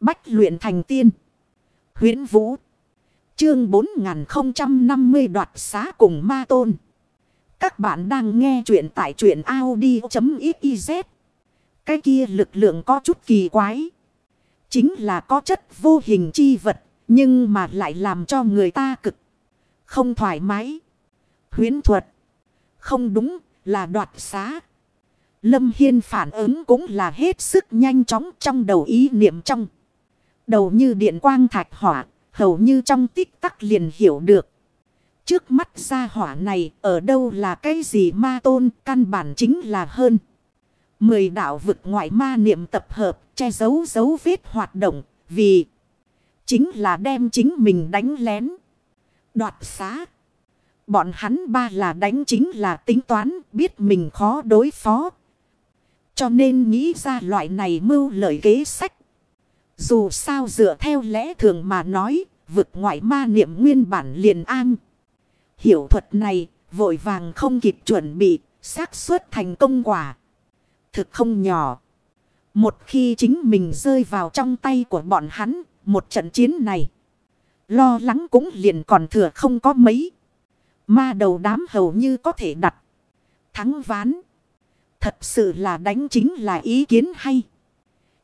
Bách luyện thành tiên. huyễn Vũ. Chương 4050 đoạt xá cùng ma tôn. Các bạn đang nghe truyện tại truyện Audi.xyz. Cái kia lực lượng có chút kỳ quái. Chính là có chất vô hình chi vật. Nhưng mà lại làm cho người ta cực. Không thoải mái. Huyến thuật. Không đúng, là đoạt xá. Lâm Hiên phản ứng cũng là hết sức nhanh chóng trong đầu ý niệm trong. Đầu như điện quang thạch hỏa, hầu như trong tích tắc liền hiểu được. Trước mắt ra hỏa này ở đâu là cái gì ma tôn căn bản chính là hơn. Mười đạo vực ngoại ma niệm tập hợp che giấu dấu vết hoạt động vì chính là đem chính mình đánh lén. Đoạt xá. Bọn hắn ba là đánh chính là tính toán biết mình khó đối phó. Cho nên nghĩ ra loại này mưu lợi kế sách. Dù sao dựa theo lẽ thường mà nói, vực ngoại ma niệm nguyên bản liền an. Hiểu thuật này, vội vàng không kịp chuẩn bị, xác suất thành công quả. Thực không nhỏ. Một khi chính mình rơi vào trong tay của bọn hắn, một trận chiến này. Lo lắng cũng liền còn thừa không có mấy. Ma đầu đám hầu như có thể đặt. Thắng ván. Thật sự là đánh chính là ý kiến hay.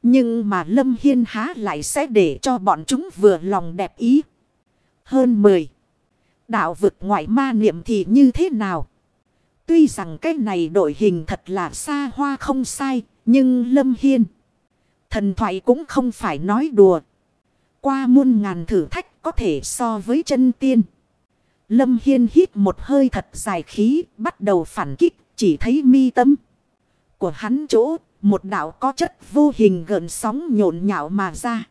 Nhưng mà Lâm Hiên há lại sẽ để cho bọn chúng vừa lòng đẹp ý. Hơn 10. Đạo vực ngoại ma niệm thì như thế nào? Tuy rằng cái này đổi hình thật là xa hoa không sai. Nhưng Lâm Hiên. Thần thoại cũng không phải nói đùa. Qua muôn ngàn thử thách có thể so với chân tiên. Lâm Hiên hít một hơi thật dài khí, bắt đầu phản kích, chỉ thấy mi tâm. Của hắn chỗ, một đạo có chất vô hình gợn sóng nhộn nhạo mà ra.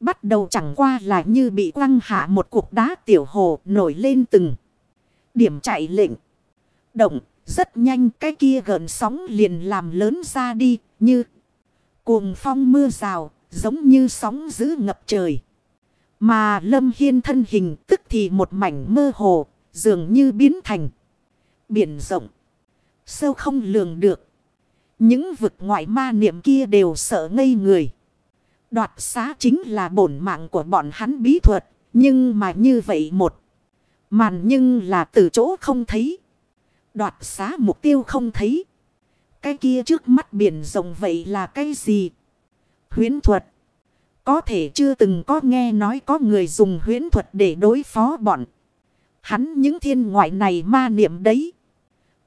Bắt đầu chẳng qua là như bị quăng hạ một cục đá tiểu hồ nổi lên từng. Điểm chạy lệnh. Động, rất nhanh cái kia gợn sóng liền làm lớn ra đi, như cuồng phong mưa rào, giống như sóng giữ ngập trời. Mà Lâm Hiên thân hình tức thì một mảnh mơ hồ, dường như biến thành biển rộng. Sâu không lường được. Những vực ngoại ma niệm kia đều sợ ngây người. Đoạt xá chính là bổn mạng của bọn hắn bí thuật. Nhưng mà như vậy một. Màn nhưng là từ chỗ không thấy. Đoạt xá mục tiêu không thấy. Cái kia trước mắt biển rộng vậy là cái gì? Huyến thuật. Có thể chưa từng có nghe nói có người dùng huyến thuật để đối phó bọn. Hắn những thiên ngoại này ma niệm đấy.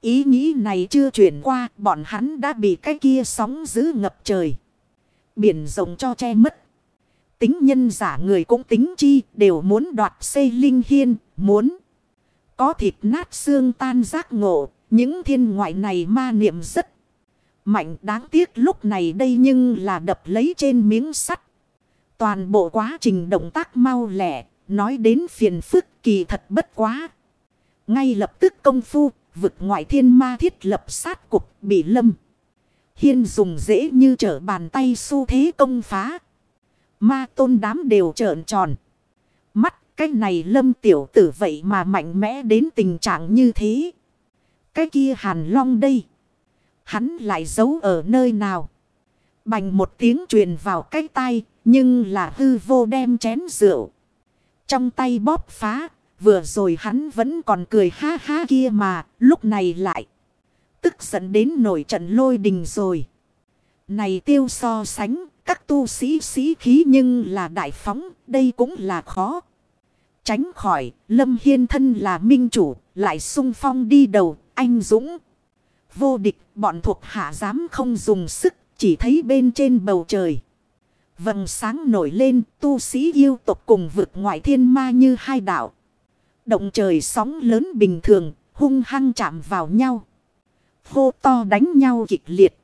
Ý nghĩ này chưa chuyển qua, bọn hắn đã bị cái kia sóng giữ ngập trời. Biển rộng cho che mất. Tính nhân giả người cũng tính chi, đều muốn đoạt xây linh hiên, muốn. Có thịt nát xương tan giác ngộ, những thiên ngoại này ma niệm rất mạnh. Đáng tiếc lúc này đây nhưng là đập lấy trên miếng sắt. Toàn bộ quá trình động tác mau lẻ, nói đến phiền phức kỳ thật bất quá. Ngay lập tức công phu, vực ngoại thiên ma thiết lập sát cục bị lâm. Hiên dùng dễ như trở bàn tay xu thế công phá. Ma tôn đám đều trợn tròn. Mắt, cái này lâm tiểu tử vậy mà mạnh mẽ đến tình trạng như thế. Cái kia hàn long đây. Hắn lại giấu ở nơi nào. Bành một tiếng truyền vào cái tay. Nhưng là hư vô đem chén rượu. Trong tay bóp phá. Vừa rồi hắn vẫn còn cười ha ha kia mà. Lúc này lại. Tức giận đến nổi trận lôi đình rồi. Này tiêu so sánh. Các tu sĩ sĩ khí nhưng là đại phóng. Đây cũng là khó. Tránh khỏi. Lâm Hiên thân là minh chủ. Lại sung phong đi đầu. Anh Dũng. Vô địch. Bọn thuộc hạ dám không dùng sức. Chỉ thấy bên trên bầu trời. Vầng sáng nổi lên, tu sĩ yêu tộc cùng vực ngoại thiên ma như hai đảo. Động trời sóng lớn bình thường, hung hăng chạm vào nhau. Hô to đánh nhau kịch liệt.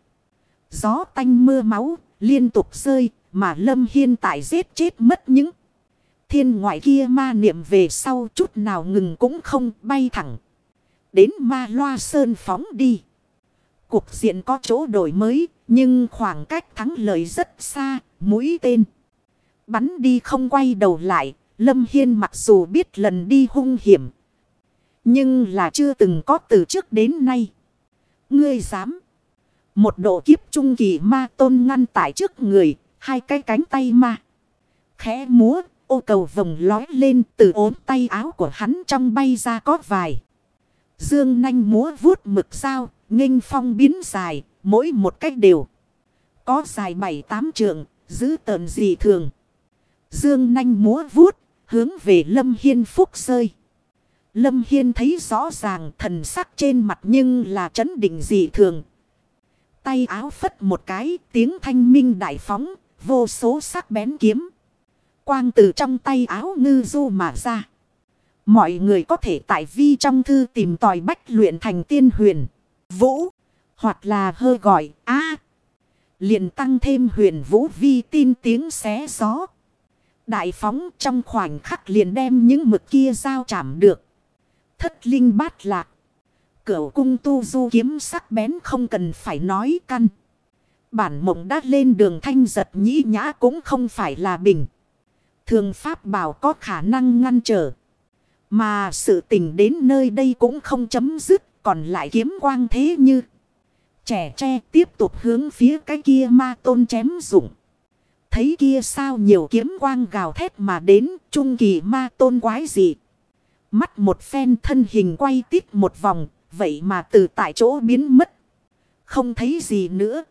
Gió tanh mưa máu, liên tục rơi, mà Lâm Hiên tại giết chết mất những. Thiên ngoại kia ma niệm về sau chút nào ngừng cũng không bay thẳng. Đến ma loa sơn phóng đi. Cục diện có chỗ đổi mới, nhưng khoảng cách thắng lợi rất xa, mũi tên. Bắn đi không quay đầu lại, Lâm Hiên mặc dù biết lần đi hung hiểm. Nhưng là chưa từng có từ trước đến nay. Ngươi dám. Một độ kiếp trung kỳ ma tôn ngăn tại trước người, hai cái cánh tay ma. khẽ múa, ô cầu vòng lói lên từ ốm tay áo của hắn trong bay ra có vài. Dương nanh múa vuốt mực sao, nghênh phong biến dài, mỗi một cách đều. Có dài bảy tám trượng, giữ tờn gì thường. Dương nanh múa vuốt, hướng về Lâm Hiên phúc rơi. Lâm Hiên thấy rõ ràng thần sắc trên mặt nhưng là chấn định dị thường. Tay áo phất một cái, tiếng thanh minh đại phóng, vô số sắc bén kiếm. Quang từ trong tay áo ngư du mà ra. Mọi người có thể tại vi trong thư tìm tòi bách luyện thành tiên huyền, vũ, hoặc là hơ gọi, a liền tăng thêm huyền vũ vi tin tiếng xé gió. Đại phóng trong khoảnh khắc liền đem những mực kia giao chạm được. Thất linh bát lạc. Cửu cung tu du kiếm sắc bén không cần phải nói căn. Bản mộng đã lên đường thanh giật nhĩ nhã cũng không phải là bình. Thường pháp bảo có khả năng ngăn trở. Mà sự tình đến nơi đây cũng không chấm dứt. Còn lại kiếm quang thế như. Trẻ tre tiếp tục hướng phía cái kia ma tôn chém dụng. Thấy kia sao nhiều kiếm quang gào thét mà đến trung kỳ ma tôn quái dị. Mắt một phen thân hình quay tít một vòng, vậy mà từ tại chỗ biến mất. Không thấy gì nữa.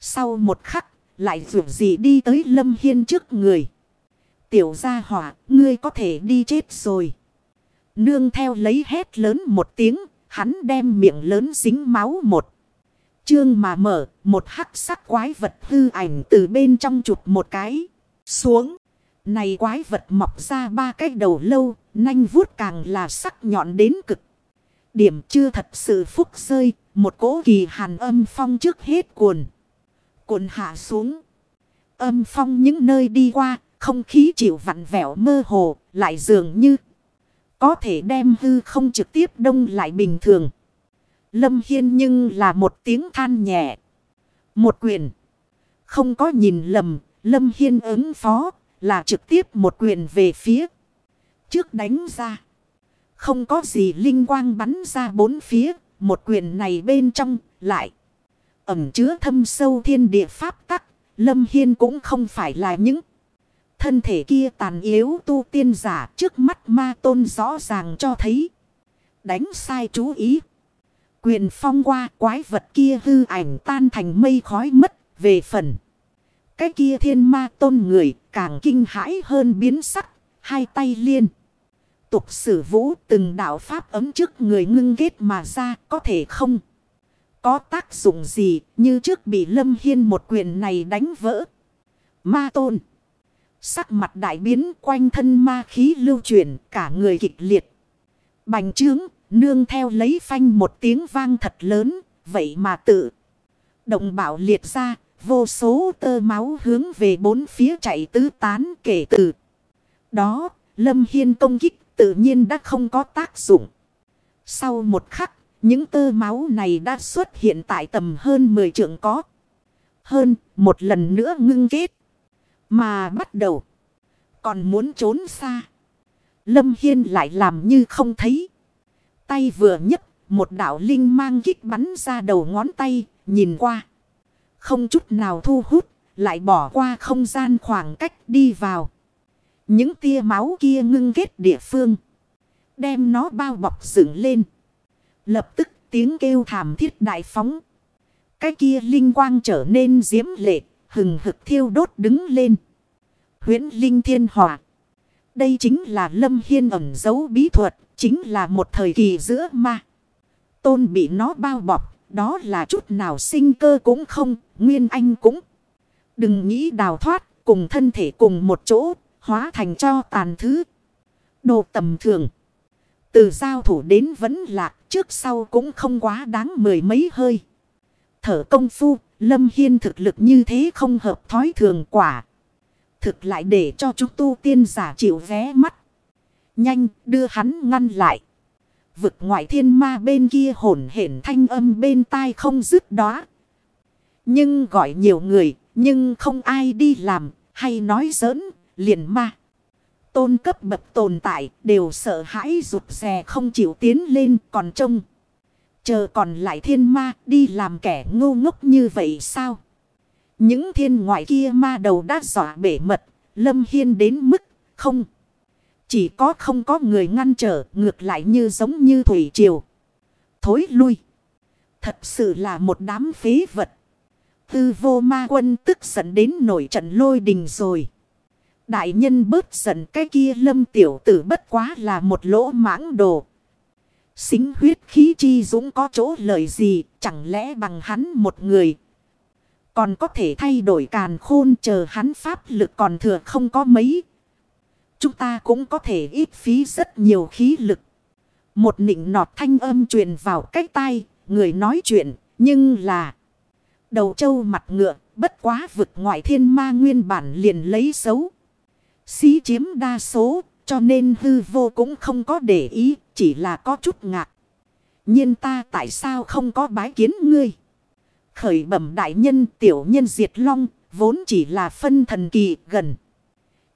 Sau một khắc, lại dù gì đi tới Lâm Hiên trước người. Tiểu gia hỏa, ngươi có thể đi chết rồi. Nương theo lấy hét lớn một tiếng, hắn đem miệng lớn dính máu một. Chương mà mở, một hắc sắc quái vật hư ảnh từ bên trong chụp một cái. Xuống. Này quái vật mọc ra ba cái đầu lâu, nanh vuốt càng là sắc nhọn đến cực. Điểm chưa thật sự phúc rơi, một cỗ kỳ hàn âm phong trước hết cuồn. Cuồn hạ xuống. Âm phong những nơi đi qua, không khí chịu vặn vẹo mơ hồ, lại dường như có thể đem hư không trực tiếp đông lại bình thường. Lâm Hiên nhưng là một tiếng than nhẹ. Một quyền. Không có nhìn lầm, Lâm Hiên ứng phó là trực tiếp một quyền về phía. Trước đánh ra. Không có gì linh quang bắn ra bốn phía. Một quyền này bên trong lại. Ẩm chứa thâm sâu thiên địa pháp tắc. Lâm Hiên cũng không phải là những. Thân thể kia tàn yếu tu tiên giả trước mắt ma tôn rõ ràng cho thấy. Đánh sai chú ý. Quyền phong qua quái vật kia hư ảnh tan thành mây khói mất về phần. Cái kia thiên ma tôn người càng kinh hãi hơn biến sắc, hai tay liên. Tục sử vũ từng đạo pháp ấm trước người ngưng ghét mà ra có thể không. Có tác dụng gì như trước bị lâm hiên một quyền này đánh vỡ. Ma tôn. Sắc mặt đại biến quanh thân ma khí lưu chuyển cả người kịch liệt. Bành trướng nương theo lấy phanh một tiếng vang thật lớn. Vậy mà tự động bảo liệt ra Vô số tơ máu hướng về bốn phía chạy tứ tán kể từ. Đó, Lâm Hiên công kích tự nhiên đã không có tác dụng. Sau một khắc, những tơ máu này đã xuất hiện tại tầm hơn 10 trượng có. Hơn, một lần nữa ngưng kết. Mà bắt đầu, còn muốn trốn xa. Lâm Hiên lại làm như không thấy. Tay vừa nhấc, một đạo linh mang kích bắn ra đầu ngón tay, nhìn qua. Không chút nào thu hút. Lại bỏ qua không gian khoảng cách đi vào. Những tia máu kia ngưng kết địa phương. Đem nó bao bọc dựng lên. Lập tức tiếng kêu thảm thiết đại phóng. Cái kia linh quang trở nên diễm lệ. Hừng hực thiêu đốt đứng lên. huyễn linh thiên hỏa. Đây chính là lâm hiên ẩn dấu bí thuật. Chính là một thời kỳ giữa ma. Tôn bị nó bao bọc. Đó là chút nào sinh cơ cũng không, nguyên anh cũng. Đừng nghĩ đào thoát, cùng thân thể cùng một chỗ, hóa thành cho tàn thứ. Đồ tầm thường. Từ giao thủ đến vẫn lạc, trước sau cũng không quá đáng mười mấy hơi. Thở công phu, Lâm Hiên thực lực như thế không hợp thói thường quả. Thực lại để cho chúng tu tiên giả chịu vé mắt. Nhanh, đưa hắn ngăn lại. Vực ngoại thiên ma bên kia hồn hển thanh âm bên tai không dứt đó. Nhưng gọi nhiều người, nhưng không ai đi làm, hay nói giỡn, liền ma. Tôn cấp bậc tồn tại, đều sợ hãi rụt rè không chịu tiến lên còn trông. Chờ còn lại thiên ma đi làm kẻ ngu ngốc như vậy sao? Những thiên ngoại kia ma đầu đã dọa bể mật, Lâm Hiên đến mức không. Chỉ có không có người ngăn trở, ngược lại như giống như thủy triều. Thối lui. Thật sự là một đám phế vật. Tư vô ma quân tức giận đến nổi trận lôi đình rồi. Đại nhân bớt giận cái kia lâm tiểu tử bất quá là một lỗ mãng đồ. Xính huyết khí chi dũng có chỗ lợi gì, chẳng lẽ bằng hắn một người. Còn có thể thay đổi càn khôn chờ hắn pháp lực còn thừa không có mấy. Chúng ta cũng có thể ít phí rất nhiều khí lực. Một nịnh nọt thanh âm truyền vào cách tay người nói chuyện, nhưng là... Đầu trâu mặt ngựa, bất quá vực ngoại thiên ma nguyên bản liền lấy xấu. Xí chiếm đa số, cho nên hư vô cũng không có để ý, chỉ là có chút ngạc. nhiên ta tại sao không có bái kiến ngươi? Khởi bẩm đại nhân tiểu nhân diệt long, vốn chỉ là phân thần kỳ gần.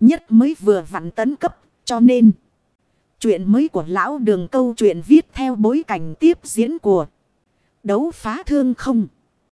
Nhất mới vừa vặn tấn cấp, cho nên... Chuyện mới của lão đường câu chuyện viết theo bối cảnh tiếp diễn của đấu phá thương không.